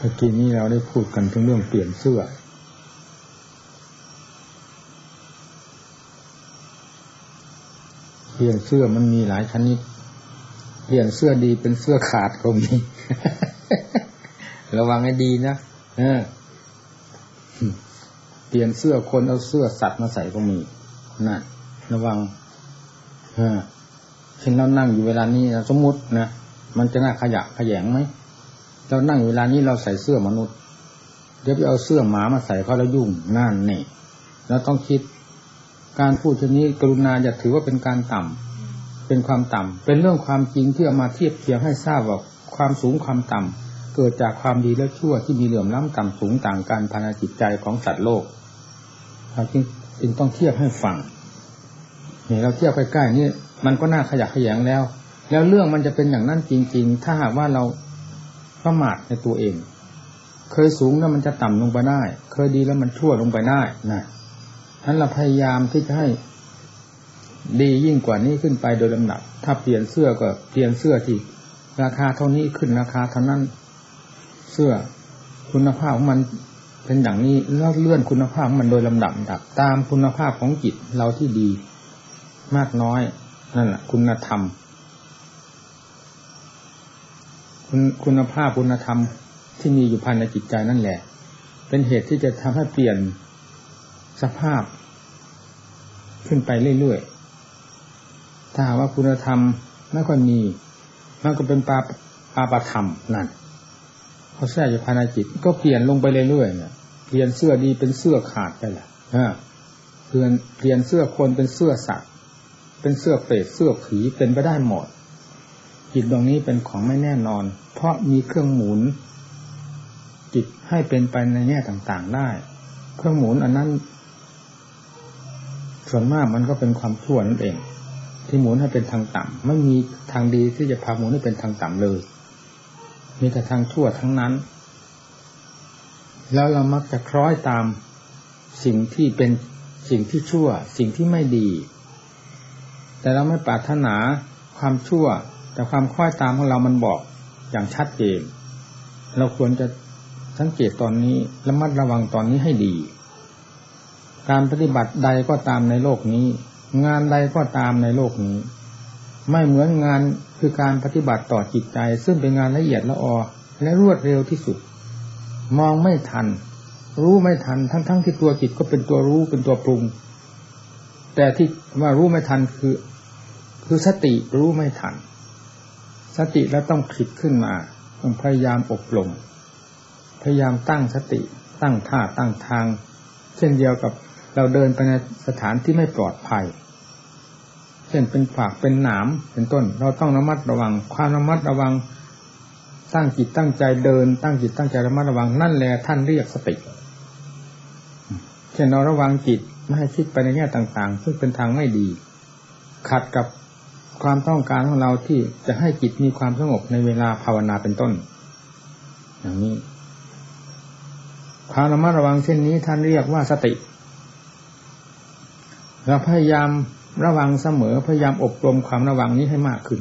เมื่อกี้นี้เราได้พูดกันถึงเรื่องเปลี่ยนเสื้อ เปลี่ยนเสื้อมันมีหลายชนิด เปลี่ยนเสื้อดีเป็นเสื้อขาดก็มีระวังให้ดีนะเออเปลี่ยนเสื้อคนเอาเสื้อสัตว์มาใส่ก็มีนะระวังเออเช่นเรานั่งอยู่เวลานี้สมมตินะมันจะน่าขยะขยงไหม เรานั่งเวลานี้เราใส่เสื้อมนุษย์ เดี๋ยวไปเอาเสื้อหมามาใส่เขาแล้วยุ่งนั่นนี่เราต้องคิดการพูดเช่นนี้กรุณาอย่าถือว่าเป็นการต่ำเป็นความต่ำเป็นเรื่องความจริงที่เอามาเทียบเทียงให้ทราบว่าความสูงความต่ำเกิดจากความดีและชั่วที่มีเหลื่อมล้ำต่ำสูงต่างกันภายในจิตใจของสัตว์โลกเราจึงจึงต้องเทียบให้ฟังเนี่ยเราเทียบใกล้ๆนี่มันก็น่าขยักขยงแล้ว แล้วเรื่องมันจะเป็นอย่างนั้นจริง ๆ ถ้าหากว่าเรา ประมาทในตัวเอง เคยสูงแล้วมันจะต่ำลงไปได้ เคยดีแล้วมันชั่วลงไปได้นะนั้นเราพยายามที่จะให้ดียิ่งกว่านี้ขึ้นไปโดยลำดับ ถ้าเปลี่ยนเสื้อก็เปลี่ยนเสื้อที่ราคาเท่านี้ขึ้นราคาเท่านั้น เสื้อคุณภาพของมันเป็นอย่างนี้แล้วเลื่อนคุณภาพมันโดยลำดับดับ ตามคุณภาพของจิตเราที่ดี มากน้อยนั่นแหละคุณธรรม คุณคุณภาพคุณธรรมที่มีอยู่ภายในจิตใจนั่นแหละ เป็นเหตุที่จะทำให้เปลี่ยนสภาพ ขึ้นไปเรื่อยๆถ้าว่าคุณธรรมไม่ค่อยมีมันก็เป็นปาปาปธรรมนั่นเขาแทรกอยู่ภายในจิต ก็เปลี่ยนลงไปเรื่อยๆเนี่ยเปลี่ยนเสื้อดีเป็นเสื้อขาดไปแหละเปลี่ยนเปลี่ยนเสื้อคนเป็นเสื้อสัตว์เป็นเสื้อเปรตเสื้อผีเป็นไปได้หมด จิตดวงนี้เป็นของไม่แน่นอน เพราะมีเครื่องหมุน จิตให้เป็นไปในแง่ต่างๆได้ เครื่องหมุนอันนั้น ส่วนมากมันก็เป็นความชั่วนั่นเอง ที่หมุนให้เป็นทางต่ำไม่มีทางดีที่จะพาหมุนให้เป็นทางต่ำเลย มีแต่ทางชั่วทั้งนั้น แล้วเรามักจะคล้อยตามสิ่งที่เป็นสิ่งที่ชั่ว สิ่งที่ไม่ดี แต่เราไม่ปรารถนาความชั่ว แต่ความคล้อยตามของเรามันบอกอย่างชัดเจน เราควรจะสังเกตตอนนี้ระมัดระวังตอนนี้ให้ดี การปฏิบัติใดก็ตามในโลกนี้ งานใดก็ตามในโลกนี้ ไม่เหมือนงานคือการปฏิบัติต่อจิตใจ ซึ่งเป็นงานละเอียดละออและรวดเร็วที่สุด มองไม่ทัน รู้ไม่ทันทั้งๆทที่ตัวจิตก็เป็นตัวรู้เป็นตัวปรุง แต่ที่ว่ารู้ไม่ทันคือ คือสติรู้ไม่ทัน สติแล้วต้องผิดขึ้นมา ต้องพยายามอบรมพยายามตั้งสติ ตั้งท่าตั้งทาง เช่นเดียวกับเราเดินไปในสถานที่ไม่ปลอดภัย เช่นเป็นฝากเป็นหนามเป็นต้น เราต้องระมัดระวัง ความระมัดระวังตั้งจิตตั้งใจเดิน ตั้งจิตตั้งใจระมัดระวังนั่นแหละท่านเรียกสติเช่นเราระวังจิตไม่ให้คิดไปในแง่ต่างๆ ซึ่งเป็นทางไม่ดี ขัดกับ ความต้องการของเราที่จะให้จิตมีความสงบในเวลาภาวนาเป็นต้น อย่างนี้ความระมัดระวังเช่นนี้ท่านเรียกว่าสติเราพยายามระวังเสมอพยายามอบรมความระวังนี้ให้มากขึ้น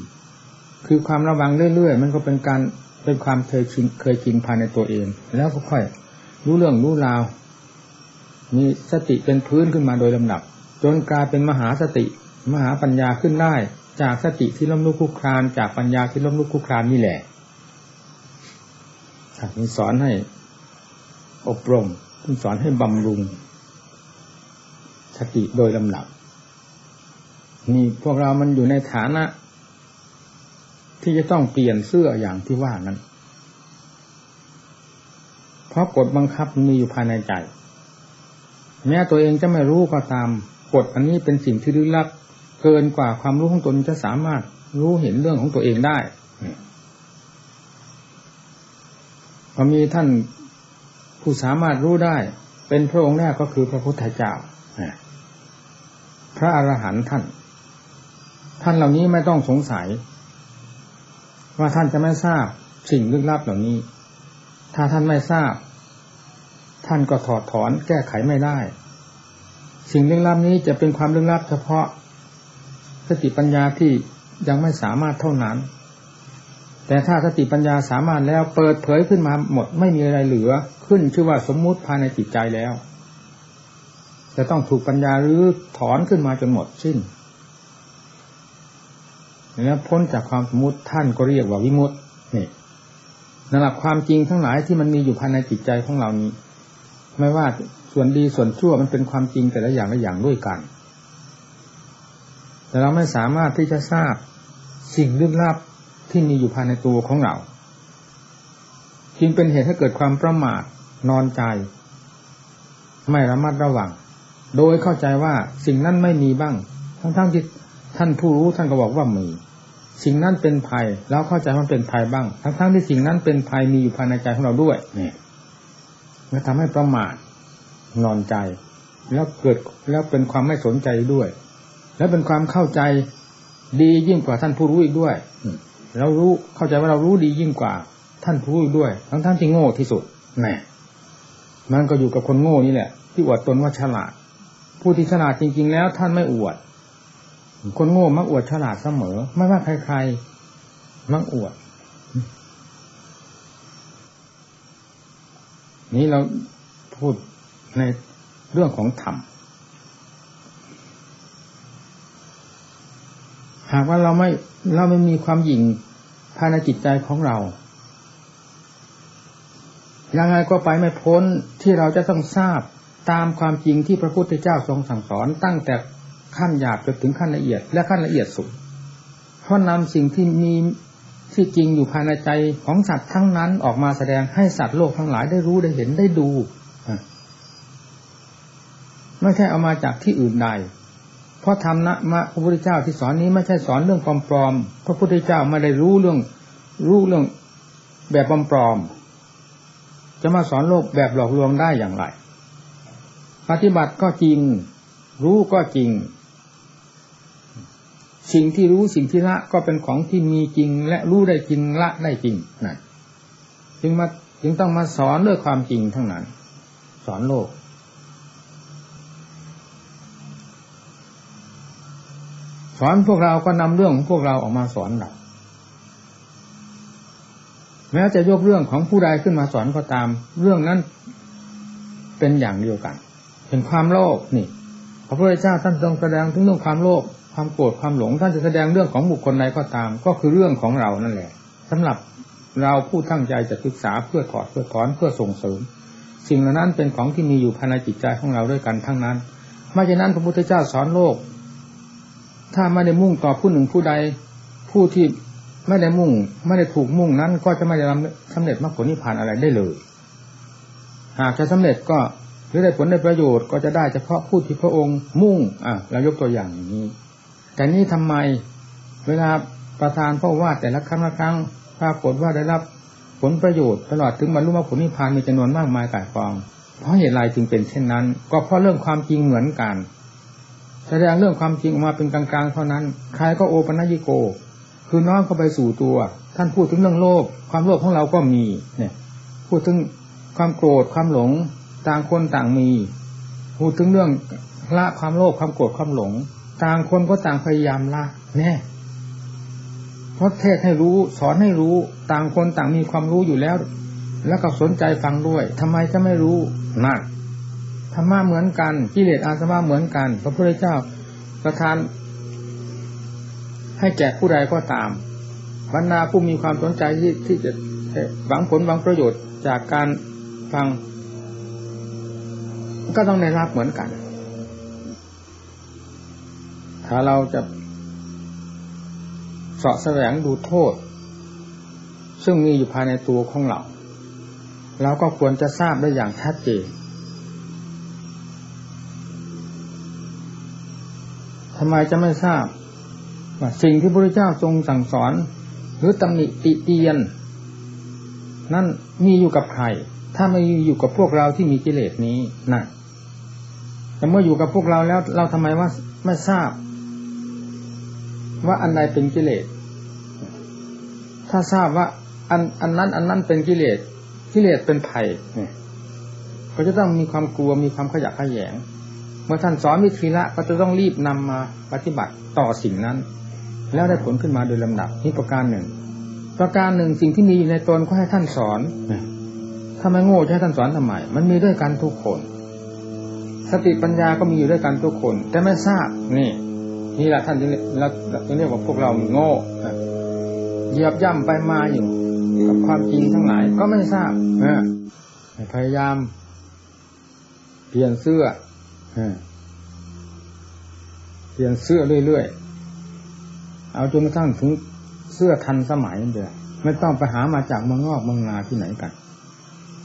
คือความระวังเรื่อยๆ มันก็เป็นการเป็นความเคยชินเคยชินภายในตัวเอง แล้วก็ค่อยรู้เรื่องรู้ราว มีสติเป็นพื้นขึ้นมาโดยลำดับ จนกลายเป็นมหาสติ มหาปัญญาขึ้นได้ จากสติที่ล้มลุกคุกคลานจากปัญญาที่ล้มลุกคุกคลานนี่แหละท่านสอนให้อบรมท่านสอนให้บำรุง สติโดยลำดับนี่พวกเรามันอยู่ในฐานะ ที่จะต้องเปลี่ยนเสื้ออย่างที่ว่านั้น เพราะกฎบังคับมีอยู่ภายในใจ แม้ตัวเองจะไม่รู้ก็ตามกฎอันนี้เป็นสิ่งที่ลึกลับ เกินกว่าความรู้ของตนจะสามารถรู้เห็นเรื่องของตัวเองได้พอมีท่านผู้สามารถรู้ได้ เป็นพระองค์แรกก็คือพระพุทธเจ้าพระอรหันต์ท่าน ท่านเหล่านี้ไม่ต้องสงสัย ว่าท่านจะไม่ทราบสิ่งลึกลับเหล่านี้ ถ้าท่านไม่ทราบ ท่านก็ถอดถอนแก้ไขไม่ได้ สิ่งลึกลับนี้จะเป็นความลึกลับเฉพาะ สติปัญญาที่ยังไม่สามารถเท่านั้น แต่ถ้าสติปัญญาสามารถแล้วเปิดเผยขึ้นมาหมดไม่มีอะไรเหลือ ขึ้นชื่อว่าสมมุติภายในจิตใจแล้ว จะต้องถูกปัญญาหรือถอนขึ้นมาจนหมดสิ้นแล้วพ้นจากความสมมติท่านก็เรียกว่าวิมุตตินี่นั่นแหละความจริงทั้งหลายที่มันมีอยู่ภายในจิตใจของเรานี้ ไม่ว่าส่วนดีส่วนชั่วมันเป็นความจริงแต่ละอย่างละอย่างด้วยกัน แต่เราไม่สามารถที่จะทราบสิ่งลึกลับที่มีอยู่ภายในตัวของเราจึงเป็นเหตุให้เกิดความประมาทนอนใจ ไม่ระมัดระวัง โดยเข้าใจว่าสิ่งนั้นไม่มีบ้าง ทั้งๆที่ท่านผู้รู้ท่านก็บอกว่ามี สิ่งนั้นเป็นภัยแล้วเข้าใจว่าเป็นภัยบ้าง ทั้งๆที่สิ่งนั้นเป็นภัยมีอยู่ภายในใจของเราด้วยเนี่ยมันทำให้ประมาทนอนใจ แล้วเกิดแล้วเป็นความไม่สนใจด้วย แล้วเป็นความเข้าใจดียิ่งกว่าท่านผู้รู้อีกด้วยเรารู้เข้าใจว่าเรารู้ดียิ่งกว่า ท่านผู้รู้ด้วย ทั้งท่านที่โง่ที่สุดแน่มันก็อยู่กับคนโง่นี่แหละ ที่อวดตนว่าฉลาด ผู้ที่ฉลาดจริง ๆ แล้ว ท่านไม่อวด คนโง่มักอวดฉลาดเสมอ ไม่ว่าใครๆมักอวด นี้เราพูดในเรื่องของธรรม หากว่าเราไม่เราไม่มีความหยิ่งภายในจิตใจของเรายังไงก็ไปไม่พ้นที่เราจะต้องทราบตามความจริงที่พระพุทธเจ้าทรงสั่งสอน ตั้งแต่ขั้นหยาบจนถึงขั้นละเอียด และขั้นละเอียดสุดเพราะนำสิ่งที่มีที่จริงอยู่ภายในใจของสัตว์ทั้งนั้นออกมาแสดงให้สัตว์โลกทั้งหลายได้รู้ได้เห็นได้ดูไม่ใช่เอามาจากที่อื่นใด ราะธรรมนะมะพระพุทธเจ้าที่สอนนี้ไม่ใช่สอนเรื่องความปลอมพระพุทธเจ้าไม่ได้รู้เรื่อง รู้เรื่องแบบปลอมจะมาสอนโลกแบบหลอกลวงได้อย่างไร ปฏิบัติก็จริง รู้ก็จริง สิ่งที่รู้สิ่งที่ละก็เป็นของที่มีจริง และรู้ได้จริงละได้จริงนั่นจึงมาจึงต้องมาสอนด้วยความจริงทั้งนั้น สอนโลก สอนพวกเราก็นำเรื่องของพวกเราออกมาสอนเราแม้จะยกเรื่องของผู้ใดขึ้นมาสอนก็ตาม เรื่องนั้นเป็นอย่างเดียวกันเป็นความโลภนี่พระพุทธเจ้าท่านทรงแสดงถึงเรื่องความโลภความโกรธความหลงท่านจะแสดงเรื่องของบุคคลใดก็ตาม ก็คือเรื่องของเรานั่นแหละสำหรับเราผู้ตั้งใจจะศึกษาเพื่อถอดเพื่อถอนเพื่อส่งเสริม สิ่งเหล่านั้นเป็นของที่มีอยู่ภายในจิตใจของเราด้วยกันทั้งนั้นไม่ฉะนั้นพระพุทธเจ้าสอนโลก ถ้าไม่ได้มุ่งต่อผู้หนึ่งผู้ใด ผู้ที่ไม่ได้มุ่ง ไม่ได้ถูกมุ่งนั้น ก็จะไม่ได้สำเร็จมรรคผลนิพพานอะไรได้เลย หากจะสำเร็จก็หรือได้ผลได้ประโยชน์ก็จะได้เฉพาะผู้ที่พระองค์มุ่ง อะเรายกตัวอย่างอย่างนี้ แต่นี้ทำไมเวลาประธานพ่อว่าแต่ละครั้งละครั้งปรากฏว่าได้รับผลประโยชน์ตลอดถึงบรรลุมรรคผลนิพพานมีจำนวนมากมายกายกอง เพราะเหตุไรจึงเป็นเช่นนั้น ก็เพราะเรื่องความจริงเหมือนกัน แสดงเรื่องความจริงออกมาเป็นกลางๆเท่านั้น ใครก็โอปัญญิโก คือน้อมเข้าไปสู่ตัว ท่านพูดถึงเรื่องโลภความโลภของเราก็มี เนี่ย พูดถึงความโกรธความหลงต่างคนต่างมี พูดถึงเรื่องละความโลภความโกรธความหลง ต่างคนก็ต่างพยายามละแน่เพราะเทศให้รู้สอนให้รู้ต่างคนต่างมีความรู้อยู่แล้ว แล้วก็สนใจฟังด้วยทำไมจะไม่รู้นั่น ธรรมะเหมือนกันกิเลสอาสวะเหมือนกัน พระพุทธเจ้าประทาน ให้แก่ผู้ใดก็ตามบรรดาผู้มีความสนใจที่ที่จะหวังผลหวังประโยชน์จากการฟัง ก็ต้องได้รับเหมือนกัน ถ้าเราจะสาะแสวงดูโทษ ซึ่งมีอยู่ภายในตัวของเรา เราก็ควรจะทราบได้อย่างชัดเจน ทำไมจะไม่ทราบ ว่าสิ่งที่พระพุทธเจ้าทรงสั่งสอน หรือตำหนิติเตียน นั่นมีอยู่กับใครถ้าไม่อยู่กับพวกเราที่มีกิเลสนี้นะแต่เมื่ออยู่กับพวกเราแล้ว เราทำไมว่าไม่ทราบ ว่าอันใดเป็นกิเลส ถ้าทราบว่า อันอันนั้น อันนั้นเป็นกิเลสกิเลสเป็นภัยเนี่ยก็จะต้องมีความกลัวมีความขยักขยง มื่อท่านสอนวิธีละก็จะต้องรีบนำมาปฏิบัติต่อสิ่งนั้น แล้วได้ผลขึ้นมาโดยลำดับนี่ประการหนึ่ง ประการหนึ่งสิ่งที่มีอยู่ในตนก็ให้ท่านสอนถ้าไม่โง่จะให้ท่านสอนทำไมมันมีด้วยกันทุกคน สติปัญญาก็มีอยู่ด้วยกันทุกคน แต่ไม่ทราบนี่นี่แหละท่านจึงเรียกว่าพวกเราโง่เหยียบย่ำไปมาอยู่กับความจริงทั้งหลายก็ไม่ทราบพยายาม เปลี่ยนเสื้อ เปลี่ยนเสื้อเรื่อยๆ เอาจนกระทั่งถึงเสื้อทันสมัยเดียไม่ต้องไปหามาจากเมืองนอกเมืองนาที่ไหนกัน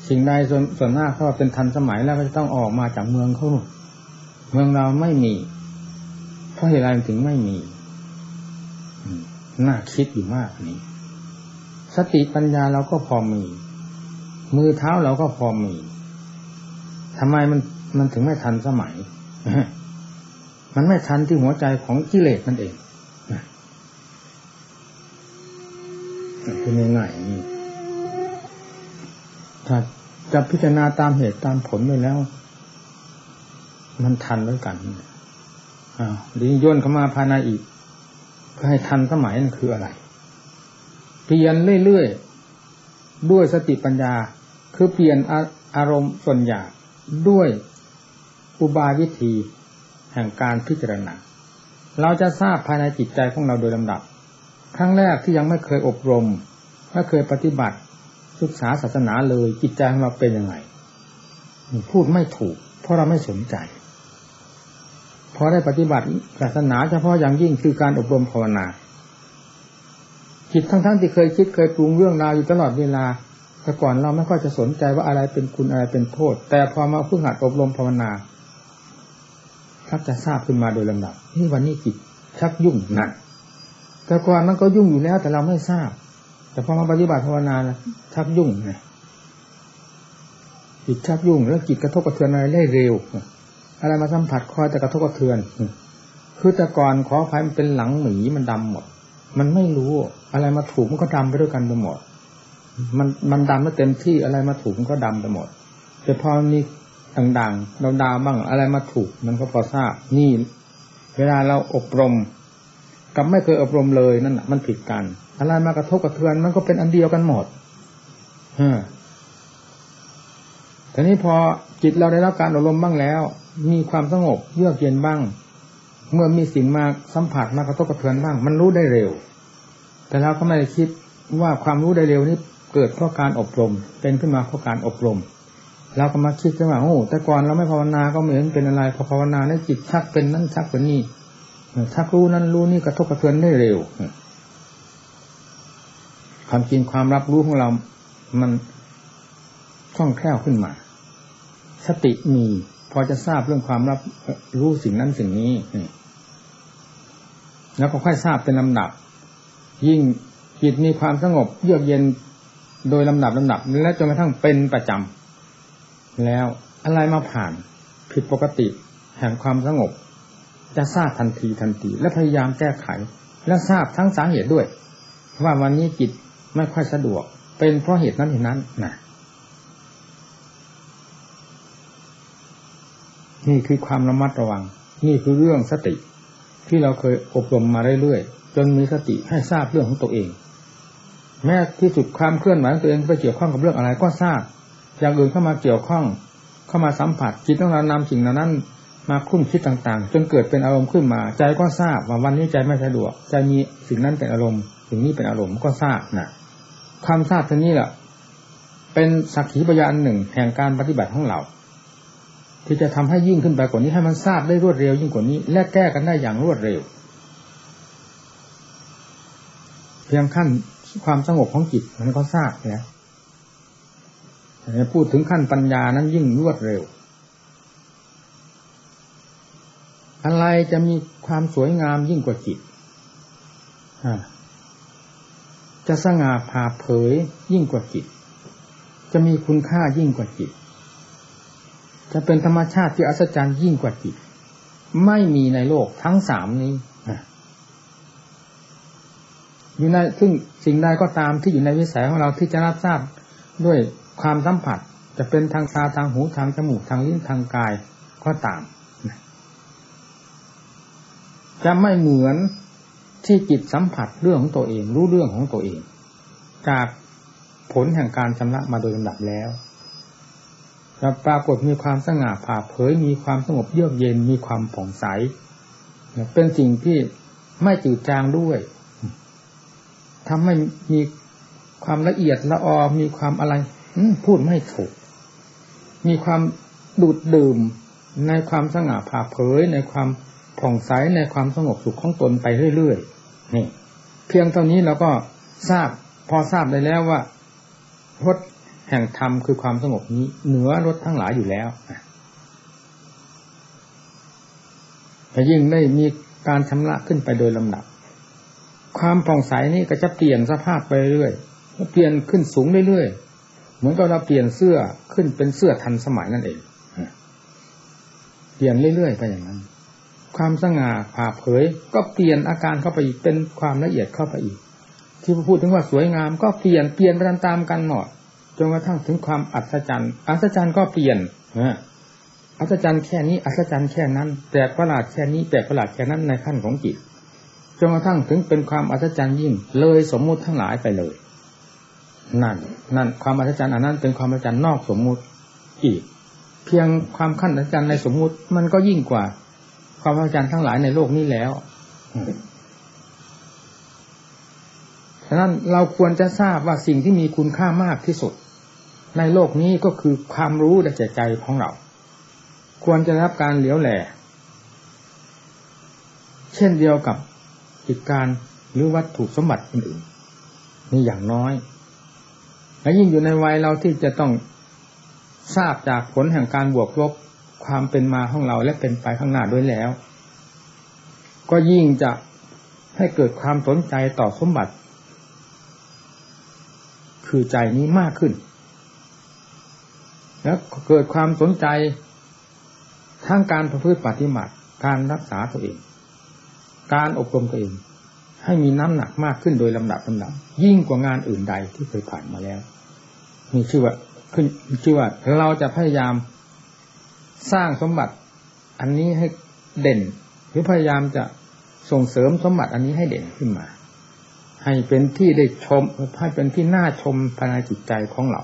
สิ่งใดส่วนส่วนหน้าเขาเป็นทันสมัยแล้วก็จะต้องออกมาจากเมืองเขาเมืองเราไม่มี เพราะเหตุไรถึงไม่มีน่าคิดอยู่มากนี่สติปัญญาเราก็พอมี มือเท้าเราก็พอมีทำไมมัน มันถึงไม่ทันสมัย มันไม่ทันที่หัวใจของกิเลสมันเองเป็นง่ายๆนี่ถ้าจะพิจารณาตามเหตุตามผลไปแล้ว มันทันแล้วกันอ้าวดีย่นเข้ามาภายในอีกเพื่อให้ทันสมัยนั่นคืออะไร เปลี่ยนเรื่อยๆ ด้วยสติปัญญา คือเปลี่ยนอารมณ์ส่วนใหญ่ด้วย อุบายวิธีแห่งการพิจารณา เราจะทราบภายในจิตใจของเราโดยลำดับ ครั้งแรกที่ยังไม่เคยอบรม ไม่เคยปฏิบัติ ศึกษาศาสนาเลยจิตใจของเราเป็นยังไง พูดไม่ถูก เพราะเราไม่สนใจพอได้ปฏิบัติศาสนาเฉพาะอย่างยิ่งคือการอบรมภาวนาจิตทั้งๆที่เคยคิดเคยปรุงเรื่องราวอยู่ตลอดเวลาแต่ก่อนเราไม่ค่อยจะสนใจว่าอะไรเป็นคุณอะไรเป็นโทษ แต่พอมาพึ่งหัดอบรมภาวนา ทักจะทราบขึ้นมาโดยลำดับนี่วันนี้จิตชักยุ่งนั่นแต่ก่อนมันก็ยุ่งอยู่แล้ว แต่เราไม่ทราบ แต่พอมาปฏิบัติภาวนาชักยุ่งไงจิตชักยุ่งแล้วจิตกระทบกระเทือนอะไรได้เร็วอะไรมาสัมผัสคอยแต่กระทบกระเทือนคือแต่ก่อนขอภัยมันเป็นหลังหมีมันดำหมด มันไม่รู้อะไรมาถูกมันก็ดำไปด้วยกันไปหมด มันมันดำแล้วเต็มที่อะไรมาถูกมันก็ดำไปหมด แต่พอมี ดังๆ เราดาวบ้างอะไรมาถูกมันก็พอทราบนี่ เวลาเราอบรม กับไม่เคยอบรมเลยนั่นมันผิดกันอะไรมากระทบกระเทือนมันก็เป็นอันเดียวกันหมดฮะทีนี้พอจิตเราได้รับการอบรมบ้างแล้ว มีความสงบเยือกเย็นบ้าง เมื่อมีสิ่งมาสัมผัสมากระทบกระเทือนบ้าง มันรู้ได้เร็ว แต่เราก็ไม่ได้คิดว่าความรู้ได้เร็วนี้เกิดเพราะการอบรม เป็นขึ้นมาเพราะการอบรม เราก็มาคิดว่าโอ้แต่ก่อนเราไม่ภาวนาก็เหมือนเป็นอะไรพอภาวนาในจิตชักเป็นนั่นชักเป็นนี่ชักรู้นั่นรู้นี่กระทบกระเทือนได้เร็วความจริงความรับรู้ของเรา มันคล่องแคล่วขึ้นมา สติมีพอจะทราบเรื่องความรับรู้สิ่งนั้นสิ่งนี้แล้วก็ค่อยทราบเป็นลำดับ ยิ่งจิตมีความสงบเยือกเย็นโดยลำดับลำดับ และจนกระทั่งเป็นประจำ แล้วอะไรมาผ่านผิดปกติแห่งความสงบ จะทราบทันทีทันที และพยายามแก้ไข และทราบทั้งสาเหตุด้วย ว่าวันนี้จิตไม่ค่อยสะดวก เป็นเพราะเหตุนั้นเหตุนั้นนะนี่คือความระมัดระวัง นี่คือเรื่องสติ ที่เราเคยอบรมมาเรื่อยๆจนมีสติให้ทราบเรื่องของตัวเอง แม้ที่สุดความเคลื่อนไหวของตัวเองไปเกี่ยวข้องกับเรื่องอะไรก็ทราบ อย่างอื่นเข้ามาเกี่ยวข้องเข้ามาสัมผัสจิตต้องนำสิ่งเหล่านั้น มาคุ้นคิดต่างๆ จนเกิดเป็นอารมณ์ขึ้นมา ใจก็ทราบว่าวันนี้ใจไม่สะดวกใจมีสิ่งนั้นเป็นอารมณ์สิ่งนี้เป็นอารมณ์ก็ทราบนะความทราบท่านี้แหละเป็นสักขีพยานหนึ่งแห่งการปฏิบัติของเรา ที่จะทำให้ยิ่งขึ้นไปกว่านี้ให้มันทราบได้รวดเร็วยิ่งกว่านี้ และแก้กันได้อย่างรวดเร็ว เพียงขั้นความสงบของจิตมันก็ทราบแล้ว พูดถึงขั้นปัญญานั้นยิ่งรวดเร็ว อะไรจะมีความสวยงามยิ่งกว่าจิตจะสง่าผ่าเผยยิ่งกว่าจิต จะมีคุณค่ายิ่งกว่าจิต จะเป็นธรรมชาติที่อัศจรรย์ยิ่งกว่าจิต ไม่มีในโลกทั้งสามนี้อยู่ในซึ่งสิ่งใดก็ตามที่อยู่ในวิสัยของเราที่จะรับทราบด้วย ความสัมผัสจะเป็นทางตาทางหูทางจมูกทางลิ้นทางกายก็ตามจะไม่เหมือนที่จิตสัมผัสเรื่องของตัวเอง รู้เรื่องของตัวเอง จากผลแห่งการชำระมาโดยลำดับแล้วจะปรากฏมีความสง่าผ่าเผยมีความสงบเยือกเย็นมีความผ่องใส เป็นสิ่งที่ไม่จืดจางด้วยทำให้มีความละเอียดละออมีความอะไร พูดไม่ถูก มีความดูดดื่มในความสง่าผ่าเผย ในความผ่องใสในความสงบสุขของตนไปเรื่อยๆนี่เพียงเท่านี้เราก็ทราบพอทราบได้แล้วว่ารถแห่งธรรมคือความสงบนี้เหนือรถทั้งหลายอยู่แล้วแต่ยิ่งได้มีการชำระขึ้นไปโดยลำดับ ความผ่องใสนี้ก็จะเปลี่ยนสภาพไปเรื่อยเปลี่ยนขึ้นสูงเรื่อยๆ เหมือนกับเราเปลี่ยนเสื้อขึ้นเป็นเสื้อทันสมัยนั่นเองเปลี่ยนเรื่อยๆไปอย่างนั้น ความสง่าผ่าเผย ก็เปลี่ยนอาการเข้าไปอีกเป็นความละเอียดเข้าไปอีก ที่พูดถึงว่าสวยงาม ก็เปลี่ยนเปลี่ยนไปตามกันหมดจนกระทั่งถึงความอัศจรรย์อัศจรรย์ก็เปลี่ยนอัศจรรย์แค่นี้อัศจรรย์แค่นั้นแปลกประหลาดแค่นี้แปลกประหลาดแค่นั้นในขั้นของจิตจนกระทั่งถึงเป็นความอัศจรรย์ยิ่ง เลยสมมุติทั้งหลายไปเลย นั่น นั่น ความอัศจรรย์อันนั้นเป็นความอัศจรรย์นอกสมมุติอีก เพียงความขั้นอัศจรรย์ในสมมุติ มันก็ยิ่งกว่า ความอัศจรรย์ทั้งหลายในโลกนี้แล้วฉะนั้นเราควรจะทราบว่าสิ่งที่มีคุณค่ามากที่สุด ในโลกนี้ก็คือความรู้และใจของเรา ควรจะรับการเหลียวแหล่เช่นเดียวกับกิจการหรือวัตถุสมบัติอื่นๆนี่อย่างน้อย และยิ่งอยู่ในวัยเราที่จะต้องทราบจากผลแห่งการบวกลบความเป็นมาของเราและเป็นไปข้างหน้าด้วยแล้ว ก็ยิ่งจะให้เกิดความสนใจต่อสมบัติ คือใจนี้มากขึ้น แล้วเกิดความสนใจทั้งการประพฤติปฏิบัติการรักษาตัวเอง การอบรมตัวเอง ให้มีน้ำหนักมากขึ้นโดยลำดับลำดับยิ่งกว่างานอื่นใดที่เคยผ่านมาแล้ว มีชื่อว่าขึ้นชื่อว่าเราจะพยายามสร้างสมบัติ อันนี้ให้เด่น หรือพยายามจะส่งเสริมสมบัติอันนี้ให้เด่นขึ้นมา ให้เป็นที่ได้ชมให้เป็นที่น่าชมภายในจิตใจของเรา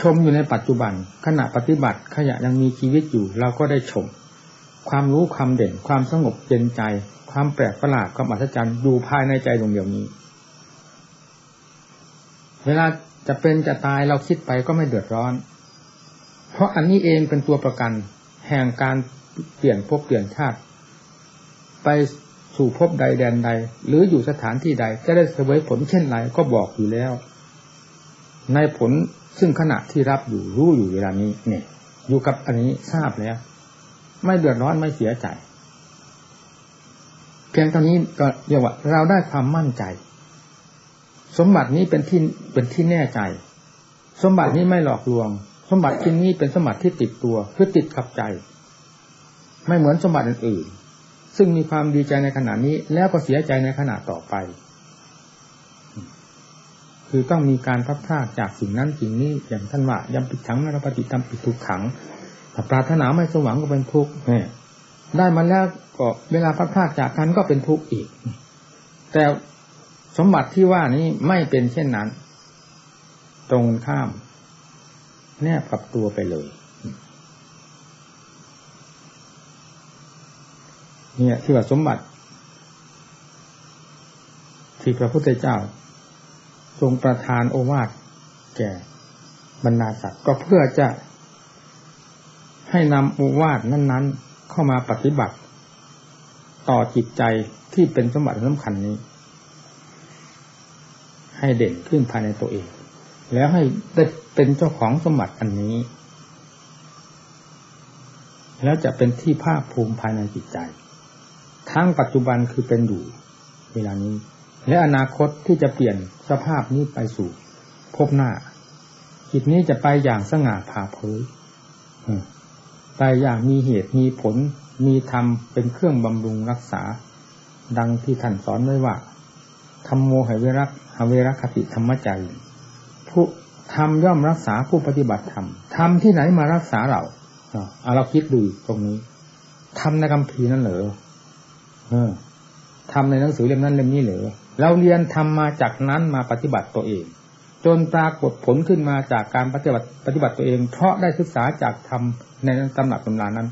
ชมอยู่ในปัจจุบัน ขณะปฏิบัติขณะยังมีชีวิตอยู่ เราก็ได้ชม ความรู้ความเด่น ความสงบเย็นใจ ความแปลกประหลาดความอัศจรรย์อยู่ภายในใจดวงเดียวนี้ เวลาจะเป็นจะตายเราคิดไปก็ไม่เดือดร้อน เพราะอันนี้เองเป็นตัวประกัน แห่งการเปลี่ยนภพเปลี่ยนชาติ ไปสู่พบใดแดนใด หรืออยู่สถานที่ใด จะได้เสวยผลเช่นไรก็บอกอยู่แล้ว ในผลซึ่งขณะที่รับอยู่รู้อยู่เวลานี้เนี่ยอยู่กับอันนี้ทราบแล้ว ไม่เดือดร้อนไม่เสียใจ เพียงเท่านี้ก็เรียกว่าเราได้ความมั่นใจ สมบัตินี้เป็นที่เป็นที่แน่ใจ สมบัตินี้ไม่หลอกลวง สมบัติชิ้นนี้เป็นสมบัติที่ติดตัวคือติดกับใจ ไม่เหมือนสมบัติอื่นๆซึ่งมีความดีใจในขณะนี้ แล้วก็เสียใจในขณะต่อไป คือต้องมีการพัดพลาดจากสิ่งนั้นสิ่งนี้อย่างท่านว่ายำปิดขังนรปฏิธรรมปิดทุกขังถ้าปรารถนาไม่สว่างก็เป็นทุกข์ได้มาแล้วก็เวลาพัดพลาดจากกันก็เป็นทุกข์อีก แต่ สมบัติที่ว่านี้ไม่เป็นเช่นนั้น ตรงข้าม แนบกับตัวไปเลย เนี่ยที่ว่าสมบัติที่พระพุทธเจ้า ทรงประทานโอวาทแก่บรรดาสัตว์ก็เพื่อจะให้นำโอวาทนั้น ๆ เข้ามาปฏิบัติ ต่อจิตใจที่เป็นสมบัติสำคัญนี้ ให้เด่นขึ้นภายในตัวเอง แล้วให้ได้เป็นเจ้าของสมบัติอันนี้ แล้วจะเป็นที่ภาคภูมิภายในจิตใจ ทั้งปัจจุบันคือเป็นอยู่เวลานี้ และอนาคตที่จะเปลี่ยนสภาพนี้ไปสู่พบหน้า จิตนี้จะไปอย่างสง่าผ่าเผยไปอย่างมีเหตุมีผลมีธรรมเป็นเครื่องบำรุงรักษา ดังที่ท่านสอนไว้ว่าธรรมโมหเวรัก หเวรักขติธรรมใจผู้ทำย่อมรักษาผู้ปฏิบัติธรรมทำที่ไหนมารักษาเราเอาเราคิดดูตรงนี้ทำในคำพีนั่นเหรอทำในหนังสือเล่มนั้นเล่มนี้เหรอเราเรียนทำมาจากนั้นมาปฏิบัติตัวเอง จนปรากฏผลขึ้นมาจากการปฏิบัติปฏิบัติตัวเอง เพราะได้ศึกษาจากธรรมในตำหนักตำรานั้น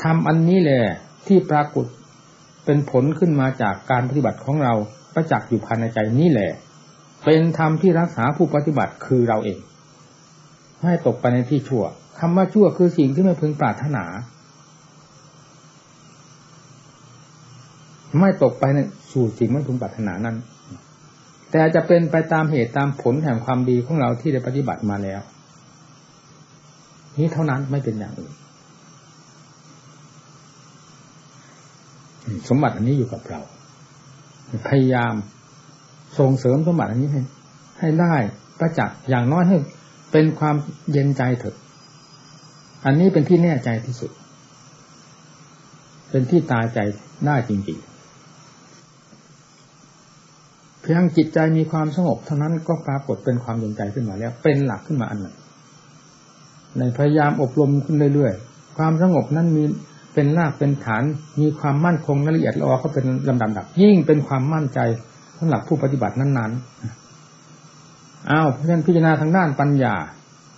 ธรรมอันนี้แหละที่ปรากฏเป็นผลขึ้นมาจากการปฏิบัติของเราประจักษ์อยู่ภายในใจนี่แหละ เป็นธรรมที่รักษาผู้ปฏิบัติคือเราเองไม่ตกไปในที่ชั่วคำว่าชั่วคือสิ่งที่ไม่พึงปรารถนา ไม่ตกไปในสู่สิ่งไม่พึงปรารถนานั้น แต่จะเป็นไปตามเหตุตามผลแห่งความดีของเราที่ได้ปฏิบัติมาแล้ว นี้เท่านั้นไม่เป็นอย่างอื่นสมบัติอันนี้อยู่กับเรา พยายาม ส่งเสริมสมบัติอันนี้ให้ให้ได้ประจักษ์อย่างน้อยให้เป็นความเย็นใจเถอะ อันนี้เป็นที่แน่ใจที่สุด เป็นที่ตายใจได้จริงๆ เพียงจิตใจมีความสงบเท่านั้นก็ปรากฏเป็นความเย็นใจขึ้นมาแล้ว เป็นหลักขึ้นมาอันหนึ่งในพยายามอบรมขึ้นเรื่อยๆ ความสงบนั้นมีเป็นรากเป็นฐาน มีความมั่นคงละเอียดละออก็เป็นลำดับดับยิ่งเป็นความมั่นใจ สำหรับผู้ปฏิบัตินั้นๆอ้าวเพราะฉะนั้นพิจารณาทางด้านปัญญา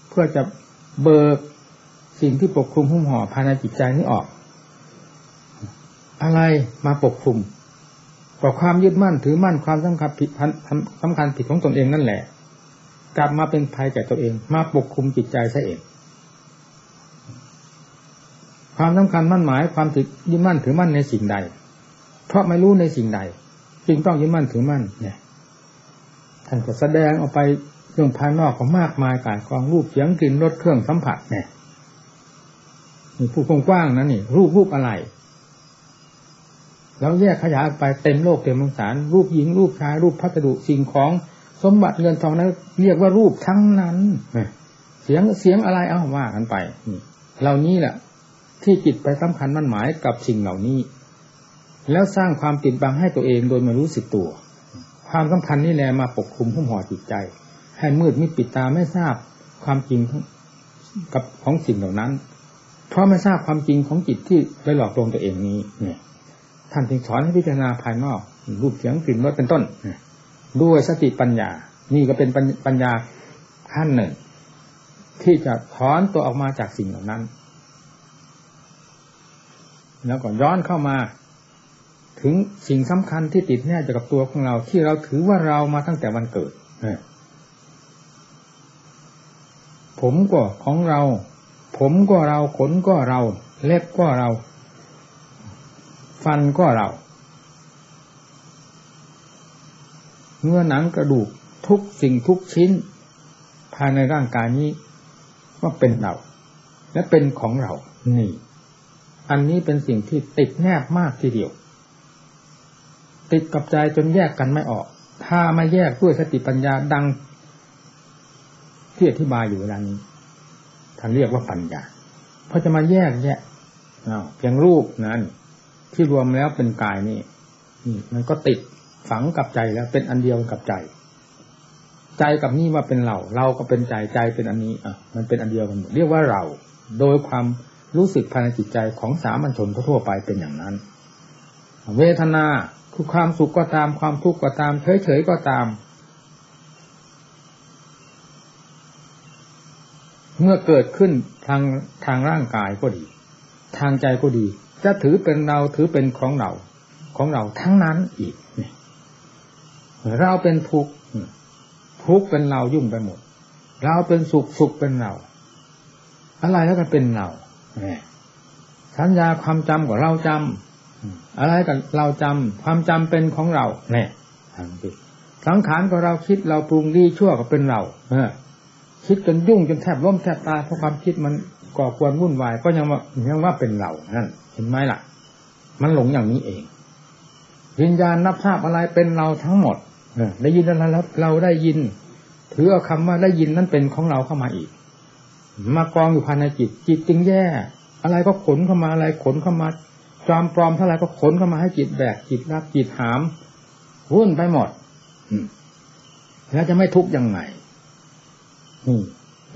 เพื่อจะเบิกสิ่งที่ปกคลุมหุ้มห่อภายในจิตใจนี้ออก อะไรมาปกคลุมก็ความยึดมั่นถือมั่นความสำคัญผิดสำคัญผิดของตนเองนั่นแหละ กลับมาเป็นภัยแก่ตัวเอง มาปกคลุมจิตใจซะเอง ความสำคัญมั่นหมายความถือยึดมั่นถือมั่นในสิ่งใด เพราะไม่รู้ในสิ่งใด จึงต้องยึดมั่นถือมั่นเนี่ยท่านก็แสดงออกไปเรื่องภายนอกก็มากมายกายกองรูปเสียงกลิ่นรสเครื่องสัมผัสเนี่ยมีผู้กว้างๆนั้นนี่ รูปรูปอะไร แล้วแยกขยายไปเต็มโลกเต็มมงสาร รูปหญิงรูปชายรูปพัสดุสิ่งของสมบัติเงินทองนั้น เรียกว่ารูปทั้งนั้นเสียงเสียงอะไรเอ้าว่ากันไปเหล่านี้แหละที่จิตไปสำคัญมั่นหมายกับสิ่งเหล่านี้ แล้วสร้างความปิดบังให้ตัวเองโดยไม่รู้สึกตัว ความสำคัญนี่แหละมาปกคลุมหุ้มห่อจิตใจ ให้มืดมิดปิดตาไม่ทราบความจริงกับของสิ่งเหล่านั้น เพราะไม่ทราบความจริงของจิตที่ไปหลอกลวงตัวเองนี้เนี่ยท่านจึงสอนให้พิจารณาภายนอกรูปเสียงกลิ่นรสเป็นต้นด้วยสติปัญญา นี่ก็เป็นปัญญาขั้นหนึ่ง ที่จะถอนตัวออกมาจากสิ่งเหล่านั้น แล้วก็ย้อนเข้ามา ถึงสิ่งสำคัญที่ติดแน่จกับตัวของเรา ที่เราถือว่าเรามาตั้งแต่วันเกิดผมก็ของเรา ผมก็เราขนก็เรา เล็บก็เรา ฟันก็เรา เนื้อหนังกระดูกทุกสิ่งทุกชิ้น ภายในร่างกายนี้ว่าเป็นเรา และเป็นของเรา นี่ อันนี้เป็นสิ่งที่ติดแนบมากทีเดียว ติดกับใจจนแยกกันไม่ออก ถ้าไม่แยกด้วยสติปัญญาดังที่อธิบายอยู่เวลานี้ท่านเรียกว่าปัญญาเพราะจะมาแยกแยะเพียงรูปนั้น ที่รวมแล้วเป็นกายนี่นี่ มันก็ติดฝังกับใจแล้ว เป็นอันเดียวกับใจ ใจกับนี่ว่าเป็นเรา เราก็เป็นใจใจเป็นอันนี้อะมันเป็นอันเดียวกันหมดเรียกว่าเรา โดยความรู้สึกภายในจิตใจของสามัญชนทั่วไปเป็นอย่างนั้น เวทนาคือความสุขก็ตามความทุกข์ก็ตามเฉยๆก็ตาม เมื่อเกิดขึ้นทางทางร่างกายก็ดี ทางใจก็ดี จะถือเป็นเราถือเป็นของเราของเราทั้งนั้นอีกเราเป็นทุกข์ทุกข์เป็นเรายุ่งไปหมด เราเป็นสุขสุขเป็นเรา อะไรแล้วก็เป็นเราสัญญาความจำของเราจำ อะไรกันเราจำความจำเป็นของเราเนี่ยทางจิตสังขารของเราคิดเราปรุงดีชั่วก็เป็นเราเออคิดจนยุ่งจนแทบล้มแทบตายเพราะความคิดมันก่อกวนวุ่นวายก็ยังว่ายังว่าเป็นเรานั่นเห็นไหมล่ะ มันหลงอย่างนี้เองวิญญาณนับภาพอะไรเป็นเราทั้งหมดเออได้ยินอะไรแล้วเราได้ยิน ถือเอาคำว่าได้ยินนั่นเป็นของเราเข้ามาอีก มากองอยู่ภายในจิต จิตจึงแย่ อะไรก็ขนเข้ามาอะไรขนเข้ามา จอมปลอมเท่าไรก็ขนเข้ามาให้จิตแบกจิตรับจิตหามวุ่นไปหมดแล้วจะไม่ทุกข์ยังไงนี่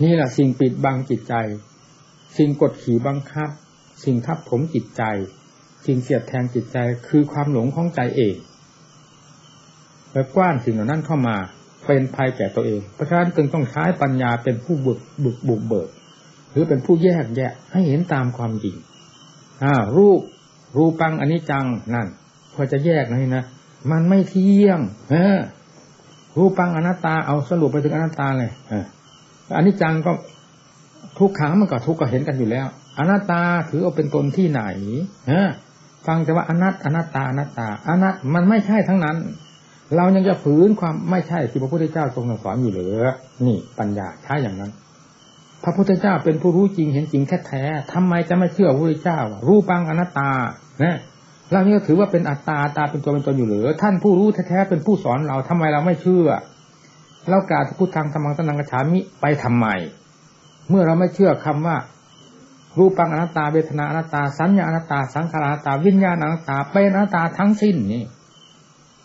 นี่แหละสิ่งปิดบังจิตใจ สิ่งกดขี่บังคับ สิ่งทับถมจิตใจ สิ่งเสียดแทงจิตใจคือความหลงของใจเองไปกว้านสิ่งเหล่านั้นเข้ามาเป็นภัยแก่ตัวเอง เพราะฉะนั้นจึงต้องใช้ปัญญาเป็นผู้บุกบุกบุกเบิก หรือเป็นผู้แยกแยะให้เห็นตามความจริงอ่ารูป รูปังอันนี้จังนั่นพอจะแยกนะนะมันไม่เที่ยง เออ รูปังอนัตตาเอาสรุปไปถึงอนัตตาเลยเอออันนี้จังก็ทุกขังมันก็ทุกข์ก็เห็นกันอยู่แล้ว อนัตตาถือเอาเป็นตนที่ไหนเออฟังแต่ว่าอนัตอนัตตาอนัตตาอนัตมันไม่ใช่ทั้งนั้น เรายังจะฝืนความไม่ใช่ที่พระพุทธเจ้าทรงสอนอยู่หรือนี่ ปัญญาใช้อย่างนั้น พระพุทธเจ้าเป็นผู้รู้จริงเห็นจริงแท้ๆทำไมจะไม่เชื่อพระพุทธเจ้า รูปังอนัตตา นี่ยเรานี่ก็ถือว่าเป็นอัตตาตาเป็นตัวเป็นตนอยู่หรือท่านผู้รู้แท้ๆเป็นผู้สอนเราทำไมเราไม่เชื่อเรากล่าวพุทธังธรรมังสนังกระฉามิไปทำไม เมื่อเราไม่เชื่อคำว่า รูปังอนัตตาเวทนาอนัตตา สัญญาอนัตตา สังขารอนัตตา วิญญาณอนัตตาเป็นอนัตตาทั้งสิ้นนี่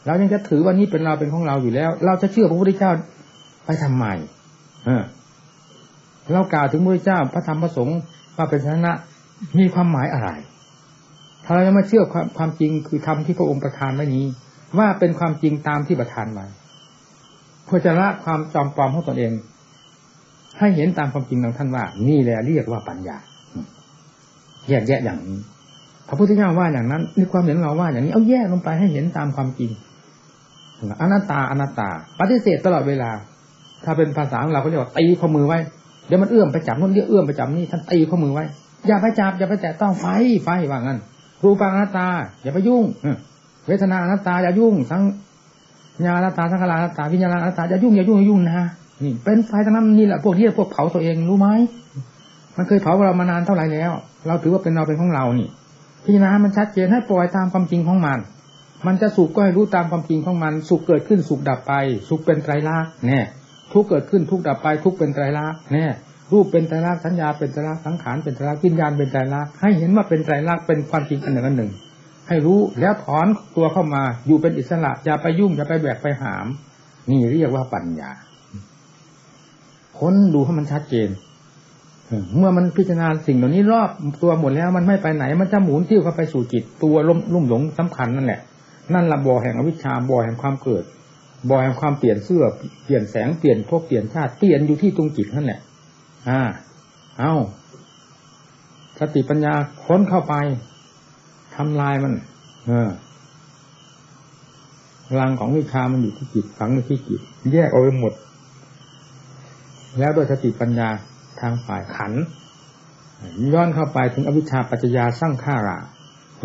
เรายังจะถือว่านี้เป็นเราเป็นของเราอยู่แล้ว เราจะเชื่อพระพุทธเจ้าไปทำไมเออเรากล่าวถึงพระพุทธเจ้าพระธรรมพระสงฆ์ว่าเป็นชนะมีความหมายอะไร ถ้าเรายังไม่เชื่อความความจริงคือธรรมที่พระองค์ประทานไว้นี้ ว่าเป็นความจริงตามที่ประทานไว้เพื่อจะละความจอมปลอมของตนเอง ให้เห็นตามความจริงของท่านว่า นี่แหละเรียกว่าปัญญาแยกแยะอย่างนี้ พระพุทธเจ้าว่าอย่างนั้นในความเห็นเราว่าอย่างนี้เอาแยกลงไปให้เห็นตามความจริงอนัตตาอนัตตา ปฏิเสธตลอดเวลา ถ้าเป็นภาษาของเราเขาเรียกว่าตีข้อมือไว้เดี๋ยวมันเอื้อมไปจับนู่นเดี๋ยวเอื้อมไปจับนี่ท่านตีข้อมือไว้อย่าไปจับอย่าไปแตะต้องไฟไฟว่างั้น รูปังอนัตตา อย่าไปยุ่งเวทนาอนัตตาอย่ายุ่ง ทั้งญาณตาสังขารนัตตาวิญญาณนัตตาอย่ายุ่งอย่ายุ่งอย่ายุ่งนะนี่เป็นไฟทั้งนั้นนี่แหละพวกนี้พวกเผาตัวเองรู้ไหมมันเคยเผาเรามานานเท่าไหร่แล้ว เราถือว่าเป็นเราเป็นของเรานี่พิจารณามันชัดเจนให้ปล่อยตามความจริงของมัน มันจะสุขก็ให้รู้ตามความจริงของมัน สุขเกิดขึ้นสุขดับไป สุขเป็นไตรลักษณ์แน่ทุกเกิดขึ้นทุกดับไปทุกเป็นไตรลักษณ์แน่ รูปเป็นไตรลักษณ์สัญญาเป็นไตรลักษณ์สังขารเป็นไตรลักษณ์วิญญาณเป็นไตรลักษณ์ให้เห็นว่าเป็นไตรลักษณ์เป็นความจริงอันหนึ่งอันหนึ่ง ให้รู้แล้วถอนตัวเข้ามาอยู่เป็นอิสระอย่าไปยุ่งอย่าไปแบกไปหาม นี่เรียกว่าปัญญาค้นดูให้มันชัดเจนเมื่อมันพิจารณาสิ่งเหล่านี้รอบตัวหมดแล้วมันไม่ไปไหน มันจะหมุนติ้วเข้าไปสู่จิตตัวลุ่มลุ่มหลงสำคัญนั่นแหละ นั่นละบ่อแห่งอวิชชาบ่อแห่งความเกิดบ่อแห่งความเปลี่ยนเสื้อเปลี่ยนแสงเปลี่ยนพวกเปลี่ยนชาติเปลี่ยนอยู่ที่ตรงจิตนั่นแหละ อ่า เอาสติปัญญาค้นเข้าไปทำลายมัน เออพลังของวิชามันอยู่ที่จิตฝังอยู่ที่จิตแยกออกไปหมด แล้วโดยสติปัญญาทางฝ่ายขันย้อนเข้าไปถึงอวิชชาปัจจยาสร้างข้ารา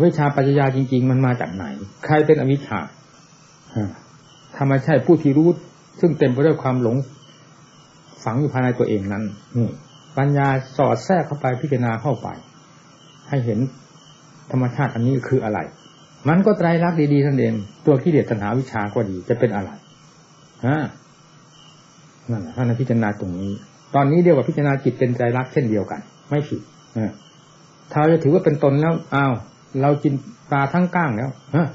วิชาปัจจยาจริง ๆ มันมาจากไหน ใครเป็นอวิชชาทำไมใช่ผู้ที่รู้ ซึ่งเต็มไปด้วยความหลง ฝังอยู่ภายในตัวเองนั้นนี่ปัญญาสอดแทรกเข้าไปพิจารณาเข้าไป ให้เห็นธรรมชาติอันนี้คืออะไร มันก็ไตรลักษณ์ดีๆนั่นเองตัวที่เดียดตัณหาวิชาก็ดีจะเป็นอะไรฮะนั่นแหละท่านพิจารณาตรงนี้ ตอนนี้เรียกว่าพิจารณาจิตเป็นใจรักเช่นเดียวกัน ไม่ผิดถ้าจะถือว่าเป็นตนแล้วอ้าวเรากินปลาทั้งก้างแล้วฮะ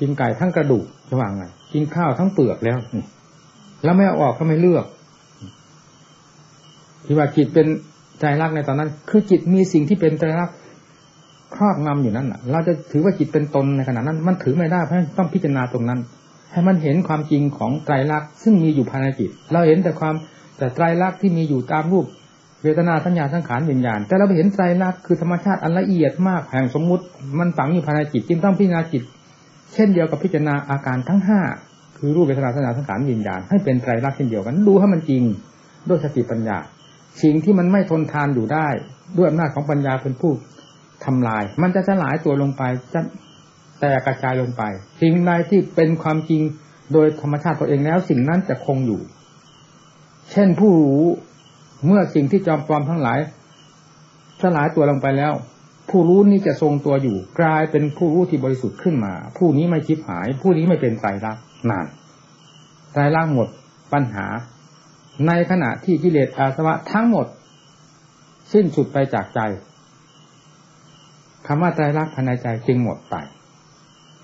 กินไก่ทั้งกระดูกจะว่าไงกินข้าวทั้งเปลือกแล้วแล้วไม่เอาออกก็ไม่เลือก ที่ว่าจิตเป็นใจรักในตอนนั้น คือจิตมีสิ่งที่เป็นใจรักครอบงำอยู่นั่นเราจะถือว่าจิตเป็นตนในขณะนั้น มันถือไม่ได้เพราะต้องพิจารณาตรงนั้น ให้มันเห็นความจริงของใจรักซึ่งมีอยู่ภายในจิต เราเห็นแต่ความแต่ไตรลักษณ์ที่มีอยู่ตามรูปเวทนาสัญญาสังขารวิญญาณ แต่เราไปเห็นไตรลักษณ์คือธรรมชาติอันละเอียดมากแห่งสมมุติ มันฝังอยู่ภายในจิตจึงต้องพิจารณาจิต เช่นเดียวกับพิจารณาอาการทั้งห้าคือรูปเวทนาสัญญาสังขารวิญญาณให้เป็นไตรลักษณ์เช่นเดียวกัน ดูให้มันจริงด้วยสติปัญญา สิ่งที่มันไม่ทนทานอยู่ได้ ด้วยอำนาจของปัญญาเป็นผู้ทำลาย มันจะสลายตัวลงไปจะแตกกระจายลงไปสิ่งใดที่เป็นความจริงโดยธรรมชาติตัวเองแล้ว สิ่งนั้นจะคงอยู่ เช่นผู้รู้เมื่อสิ่งที่จอมปลอมทั้งหลาย สลายตัวลงไปแล้ว ผู้รู้นี้จะทรงตัวอยู่ กลายเป็นผู้รู้ที่บริสุทธิ์ขึ้นมา ผู้นี้ไม่คิดหาย ผู้นี้ไม่เป็นไตรลักษณ์นานไตรลักษณ์หมดปัญหา ในขณะที่กิเลสอาสวะทั้งหมด สิ้นสุดไปจากใจคำว่าไตรลักภายในใจจึงหมดไป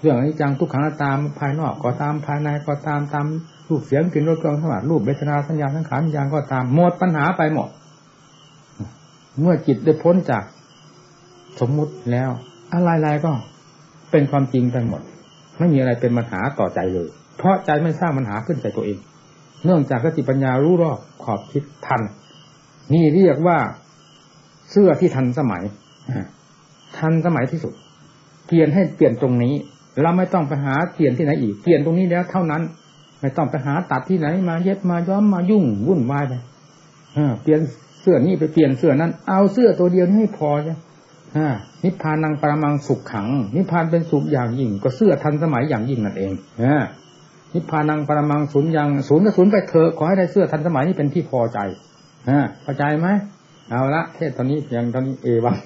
เรื่องนี้จังทุกขังตามภายนอกก็ตามภายในก็ตามตามรูปเสียงกลิ่นรสกลิ่นสัมผัสรูปเวทนาสัญญาสังขารยางก็ตามหมดปัญหาไปหมด เมื่อจิตได้พ้นจากสมมุติแล้ว อะไรๆก็เป็นความจริงไปหมด ไม่มีอะไรเป็นปัญหาต่อใจเลย เพราะใจไม่สร้างปัญหาขึ้นใส่ตัวเอง เนื่องจากสติปัญญารู้รอบขอบคิดทัน นี่เรียกว่าเสื้อที่ทันสมัยทันสมัยที่สุด เปลี่ยนให้เปลี่ยนตรงนี้ เราไม่ต้องไปหาเปลี่ยนที่ไหนอีกเปลี่ยนตรงนี้แล้วเท่านั้น ไม่ต้องไปหาตัดที่ไหนมาเย็บมาย้อมมายุ่งวุ่นวายไปเปลี่ยนเสื้อนี้ไปเปลี่ยนเสื้อนั้น เอาเสื้อตัวเดียวนี้ให้พอใช่นิพพานังปรามังสุขขัง นิพพานเป็นสุขอย่างยิ่ง ก็เสื้อทันสมัยอย่างยิ่งนั่นเอง นิพพานังปรมังศูนย์ยังศูนย์ก็ศูนย์ไปเถอะขอให้ได้เสื้อทันสมัยนี้เป็นที่พอใจฮะพอใจไหมเอาละเทศตอนนี้เพียงตอนนี้เอวัง